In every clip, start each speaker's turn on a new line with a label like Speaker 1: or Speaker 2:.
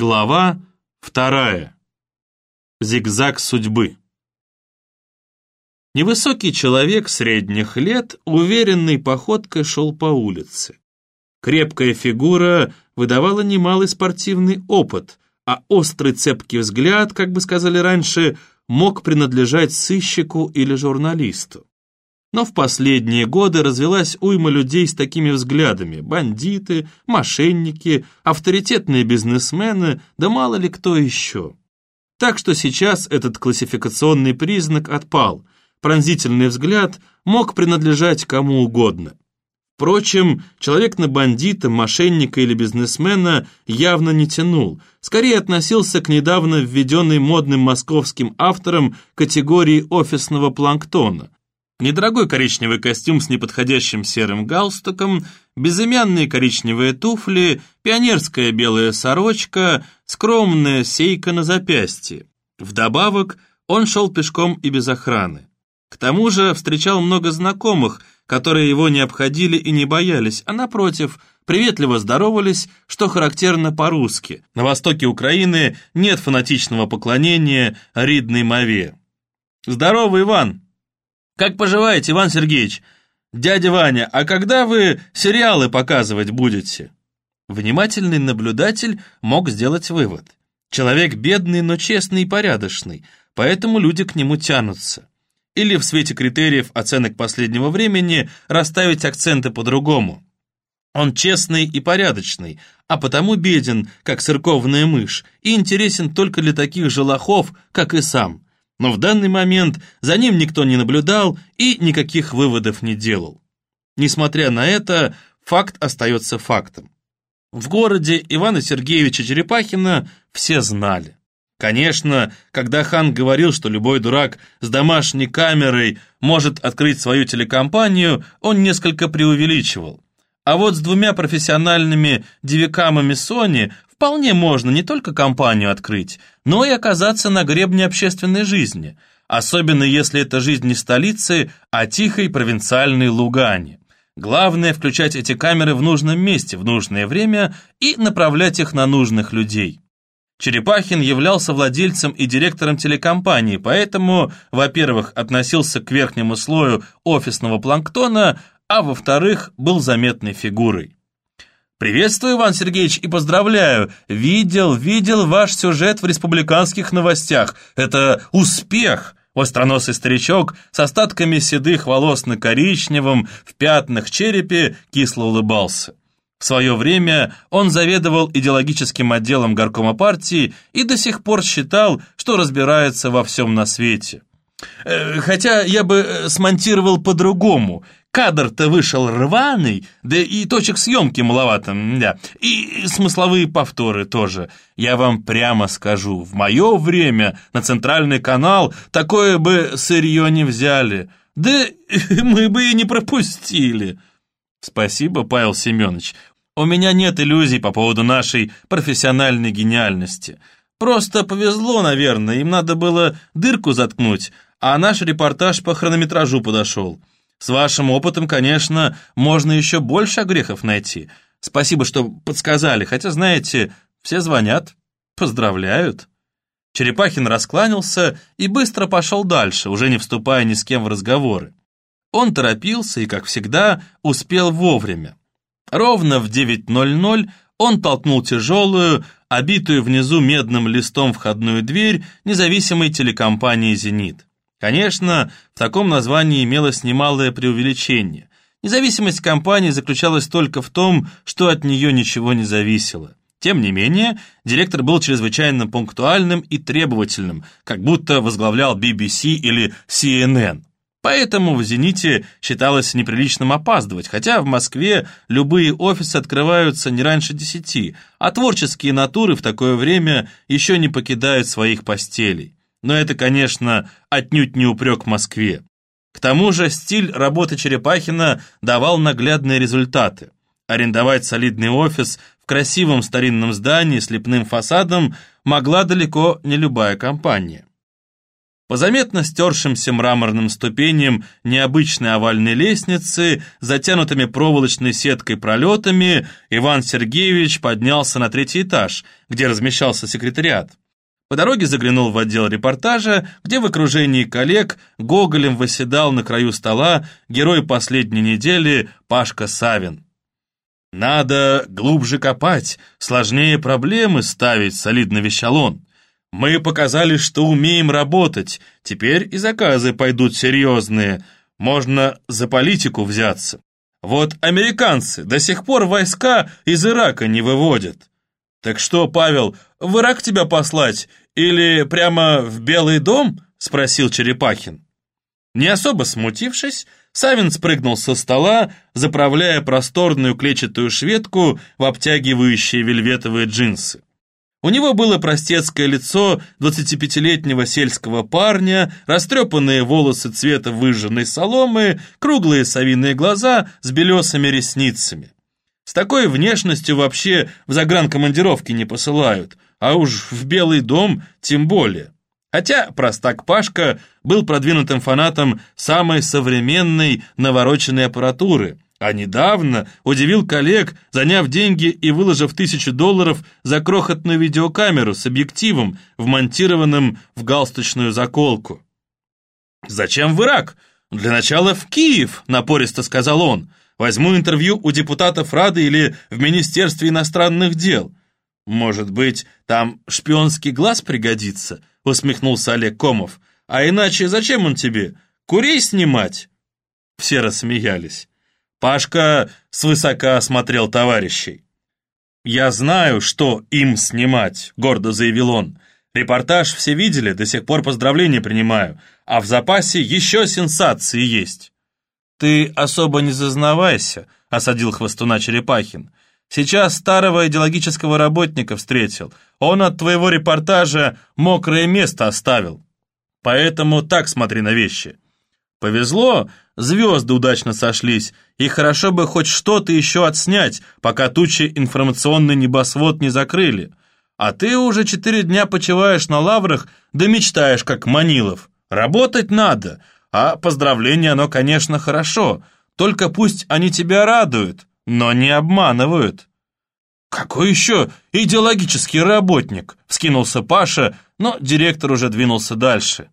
Speaker 1: Глава вторая. Зигзаг судьбы. Невысокий человек средних лет уверенной походкой шел по улице. Крепкая фигура выдавала немалый спортивный опыт, а острый цепкий взгляд, как бы сказали раньше, мог принадлежать сыщику или журналисту. Но в последние годы развелась уйма людей с такими взглядами. Бандиты, мошенники, авторитетные бизнесмены, да мало ли кто еще. Так что сейчас этот классификационный признак отпал. Пронзительный взгляд мог принадлежать кому угодно. Впрочем, человек на бандита, мошенника или бизнесмена явно не тянул, скорее относился к недавно введенной модным московским авторам категории офисного планктона. Недорогой коричневый костюм с неподходящим серым галстуком, безымянные коричневые туфли, пионерская белая сорочка, скромная сейка на запястье. Вдобавок, он шел пешком и без охраны. К тому же встречал много знакомых, которые его не обходили и не боялись, а напротив, приветливо здоровались, что характерно по-русски. На востоке Украины нет фанатичного поклонения ридной мове. «Здорово, Иван!» «Как поживаете, Иван Сергеевич?» «Дядя Ваня, а когда вы сериалы показывать будете?» Внимательный наблюдатель мог сделать вывод. Человек бедный, но честный и порядочный, поэтому люди к нему тянутся. Или в свете критериев оценок последнего времени расставить акценты по-другому. Он честный и порядочный, а потому беден, как церковная мышь, и интересен только для таких же лохов, как и сам. Но в данный момент за ним никто не наблюдал и никаких выводов не делал. Несмотря на это, факт остается фактом. В городе Ивана Сергеевича Черепахина все знали. Конечно, когда хан говорил, что любой дурак с домашней камерой может открыть свою телекомпанию, он несколько преувеличивал. А вот с двумя профессиональными девикамами Sony вполне можно не только компанию открыть, но и оказаться на гребне общественной жизни, особенно если это жизнь не столицы, а тихой провинциальной Лугани. Главное включать эти камеры в нужном месте в нужное время и направлять их на нужных людей. Черепахин являлся владельцем и директором телекомпании, поэтому, во-первых, относился к верхнему слою офисного планктона, а во-вторых, был заметной фигурой. «Приветствую, Иван Сергеевич, и поздравляю! Видел, видел ваш сюжет в республиканских новостях. Это успех!» Остроносый старичок с остатками седых волос на коричневом, в пятнах черепе кисло улыбался. В свое время он заведовал идеологическим отделом горкома партии и до сих пор считал, что разбирается во всем на свете. Э, хотя я бы э, смонтировал по-другому. Кадр-то вышел рваный, да и точек съемки маловато, да. И смысловые повторы тоже. Я вам прямо скажу, в мое время на центральный канал такое бы сырье не взяли. Да мы бы и не пропустили. Спасибо, Павел Семенович. У меня нет иллюзий по поводу нашей профессиональной гениальности. Просто повезло, наверное, им надо было дырку заткнуть, а наш репортаж по хронометражу подошел. С вашим опытом, конечно, можно еще больше грехов найти. Спасибо, что подсказали, хотя, знаете, все звонят, поздравляют». Черепахин раскланялся и быстро пошел дальше, уже не вступая ни с кем в разговоры. Он торопился и, как всегда, успел вовремя. Ровно в 9.00 он толкнул тяжелую, обитую внизу медным листом входную дверь независимой телекомпании «Зенит». Конечно, в таком названии имелось немалое преувеличение. Независимость компании заключалась только в том, что от нее ничего не зависело. Тем не менее, директор был чрезвычайно пунктуальным и требовательным, как будто возглавлял BBC или CNN. Поэтому в «Зените» считалось неприличным опаздывать, хотя в Москве любые офисы открываются не раньше десяти, а творческие натуры в такое время еще не покидают своих постелей. Но это, конечно, отнюдь не упрек Москве. К тому же стиль работы Черепахина давал наглядные результаты. Арендовать солидный офис в красивом старинном здании с лепным фасадом могла далеко не любая компания. По заметно стершимся мраморным ступеням необычной овальной лестницы, затянутыми проволочной сеткой пролетами, Иван Сергеевич поднялся на третий этаж, где размещался секретариат. По дороге заглянул в отдел репортажа, где в окружении коллег Гоголем восседал на краю стола герой последней недели Пашка Савин. «Надо глубже копать, сложнее проблемы ставить», — солидно вещал он. Мы показали, что умеем работать. Теперь и заказы пойдут серьезные. Можно за политику взяться. Вот американцы до сих пор войска из Ирака не выводят. Так что, Павел, в Ирак тебя послать или прямо в Белый дом? Спросил Черепахин. Не особо смутившись, Савин спрыгнул со стола, заправляя просторную клетчатую шведку в обтягивающие вельветовые джинсы. У него было простецкое лицо 25-летнего сельского парня, растрепанные волосы цвета выжженной соломы, круглые совиные глаза с белесыми ресницами. С такой внешностью вообще в загранкомандировки не посылают, а уж в Белый дом тем более. Хотя простак Пашка был продвинутым фанатом самой современной навороченной аппаратуры – а недавно удивил коллег, заняв деньги и выложив тысячу долларов за крохотную видеокамеру с объективом, вмонтированным в галстучную заколку. «Зачем в Ирак? Для начала в Киев», — напористо сказал он. «Возьму интервью у депутатов Рады или в Министерстве иностранных дел». «Может быть, там шпионский глаз пригодится?» — усмехнулся Олег Комов. «А иначе зачем он тебе? Курей снимать?» Все рассмеялись. Пашка свысока осмотрел товарищей. «Я знаю, что им снимать», — гордо заявил он. «Репортаж все видели, до сих пор поздравления принимаю, а в запасе еще сенсации есть». «Ты особо не зазнавайся», — осадил хвостуна Черепахин. «Сейчас старого идеологического работника встретил. Он от твоего репортажа мокрое место оставил. Поэтому так смотри на вещи. Повезло, звезды удачно сошлись, и хорошо бы хоть что-то еще отснять, пока тучи информационный небосвод не закрыли. А ты уже четыре дня почиваешь на лаврах, да мечтаешь, как Манилов. Работать надо, а поздравление оно, конечно, хорошо, только пусть они тебя радуют, но не обманывают. «Какой еще идеологический работник?» — вскинулся Паша, но директор уже двинулся дальше.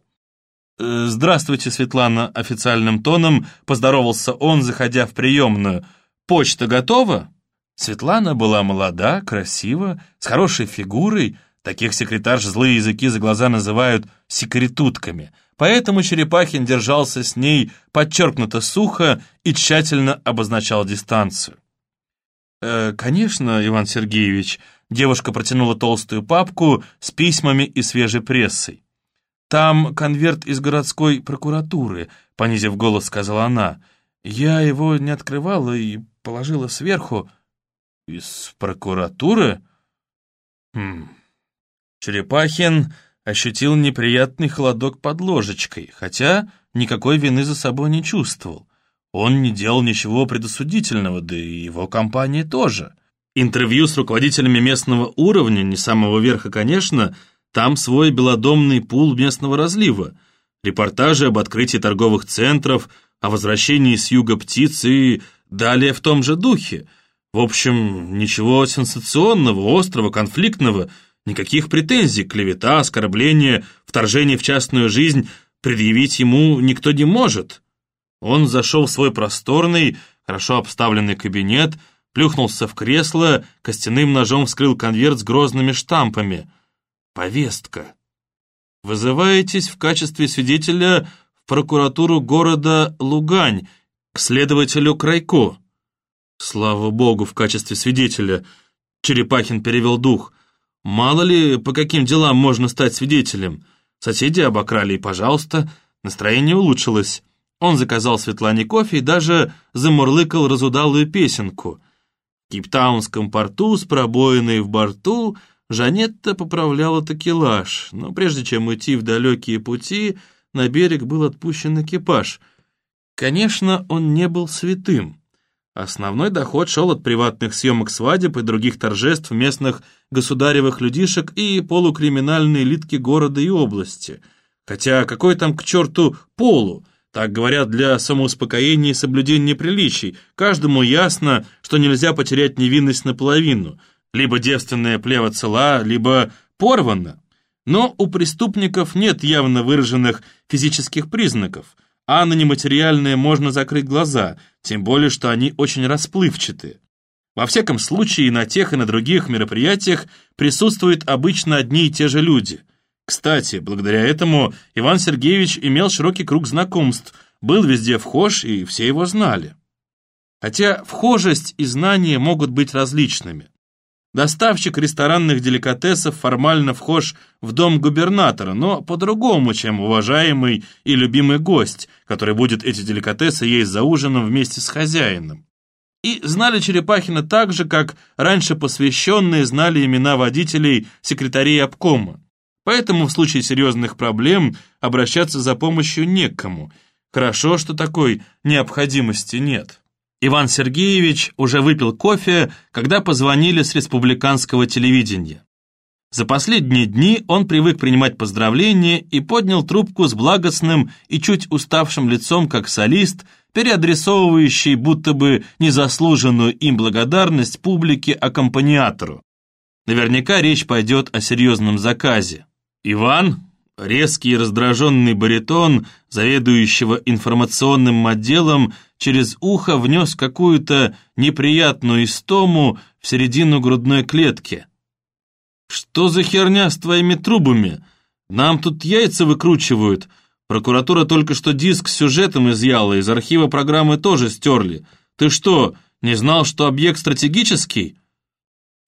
Speaker 1: Э, «Здравствуйте, Светлана», — официальным тоном поздоровался он, заходя в приемную. «Почта готова?» Светлана была молода, красива, с хорошей фигурой. Таких секретарш злые языки за глаза называют секретутками. Поэтому Черепахин держался с ней подчеркнуто сухо и тщательно обозначал дистанцию. «Э, «Конечно, Иван Сергеевич», — девушка протянула толстую папку с письмами и свежей прессой. «Там конверт из городской прокуратуры», — понизив голос, сказала она. «Я его не открывала и положила сверху». «Из прокуратуры?» «Хм...» Черепахин ощутил неприятный холодок под ложечкой, хотя никакой вины за собой не чувствовал. Он не делал ничего предосудительного, да и его компания тоже. Интервью с руководителями местного уровня, не самого верха, конечно, — там свой белодомный пул местного разлива, репортажи об открытии торговых центров, о возвращении с юга птиц и далее в том же духе. В общем, ничего сенсационного, острого, конфликтного, никаких претензий, клевета, оскорбления, вторжение в частную жизнь предъявить ему никто не может. Он зашел в свой просторный, хорошо обставленный кабинет, плюхнулся в кресло, костяным ножом вскрыл конверт с грозными штампами. Повестка. Вызываетесь в качестве свидетеля в прокуратуру города Лугань к следователю Крайко. Слава богу, в качестве свидетеля. Черепахин перевел дух. Мало ли, по каким делам можно стать свидетелем. Соседи обокрали, и, пожалуйста, настроение улучшилось. Он заказал Светлане кофе и даже замурлыкал разудалую песенку. В Кейптаунском порту с пробоиной в борту Жанетта поправляла такелаж, но прежде чем уйти в далекие пути, на берег был отпущен экипаж. Конечно, он не был святым. Основной доход шел от приватных съемок свадеб и других торжеств местных государевых людишек и полукриминальной элитки города и области. Хотя какой там к черту полу? Так говорят для самоуспокоения и соблюдения приличий. Каждому ясно, что нельзя потерять невинность наполовину. Либо девственная плева цела, либо порвана. Но у преступников нет явно выраженных физических признаков, а на нематериальное можно закрыть глаза, тем более, что они очень расплывчаты. Во всяком случае, на тех и на других мероприятиях присутствуют обычно одни и те же люди – кстати, благодаря этому Иван Сергеевич имел широкий круг знакомств, был везде вхож, и все его знали. Хотя вхожесть и знания могут быть различными. Доставщик ресторанных деликатесов формально вхож в дом губернатора, но по-другому, чем уважаемый и любимый гость, который будет эти деликатесы есть за ужином вместе с хозяином. И знали Черепахина так же, как раньше посвященные знали имена водителей секретарей обкома. Поэтому в случае серьезных проблем обращаться за помощью не к кому. Хорошо, что такой необходимости нет. Иван Сергеевич уже выпил кофе, когда позвонили с республиканского телевидения. За последние дни он привык принимать поздравления и поднял трубку с благостным и чуть уставшим лицом, как солист, переадресовывающий будто бы незаслуженную им благодарность публике аккомпаниатору. Наверняка речь пойдет о серьезном заказе. Иван, резкий и раздраженный баритон, заведующего информационным отделом, через ухо внес какую-то неприятную истому в середину грудной клетки. «Что за херня с твоими трубами? Нам тут яйца выкручивают. Прокуратура только что диск с сюжетом изъяла, из архива программы тоже стерли. Ты что, не знал, что объект стратегический?»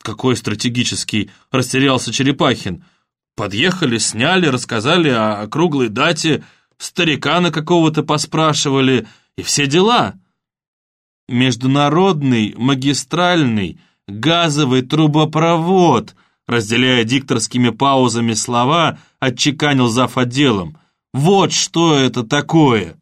Speaker 1: «Какой стратегический?» – растерялся Черепахин – Подъехали, сняли, рассказали о круглой дате, старикана какого-то поспрашивали, и все дела. Международный, магистральный, газовый трубопровод, разделяя дикторскими паузами слова, отчеканил зав. отделом. Вот что это такое!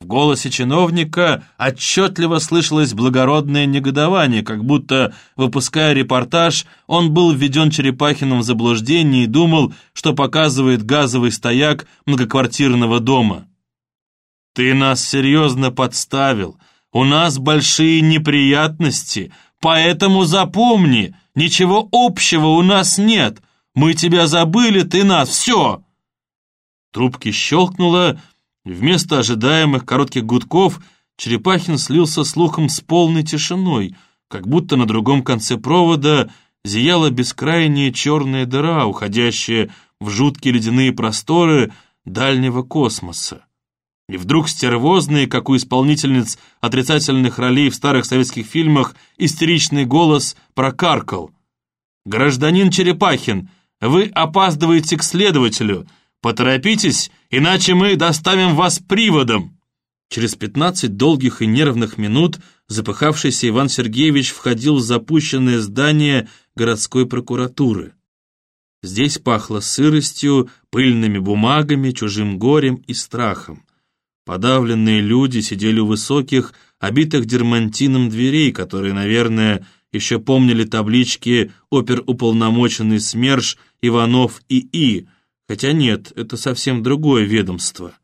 Speaker 1: В голосе чиновника отчетливо слышалось благородное негодование, как будто, выпуская репортаж, он был введен Черепахиным в заблуждение и думал, что показывает газовый стояк многоквартирного дома. «Ты нас серьезно подставил. У нас большие неприятности, поэтому запомни, ничего общего у нас нет. Мы тебя забыли, ты нас, все!» Трубки щелкнуло, Вместо ожидаемых коротких гудков Черепахин слился слухом с полной тишиной, как будто на другом конце провода зияла бескрайняя черная дыра, уходящая в жуткие ледяные просторы дальнего космоса. И вдруг стервозный, как у исполнительниц отрицательных ролей в старых советских фильмах, истеричный голос прокаркал. «Гражданин Черепахин, вы опаздываете к следователю. Поторопитесь, иначе мы доставим вас приводом!» Через пятнадцать долгих и нервных минут запыхавшийся Иван Сергеевич входил в запущенное здание городской прокуратуры. Здесь пахло сыростью, пыльными бумагами, чужим горем и страхом. Подавленные люди сидели у высоких, обитых дермантином дверей, которые, наверное, еще помнили таблички «Оперуполномоченный СМЕРШ Иванов и И», Хотя нет, это совсем другое ведомство.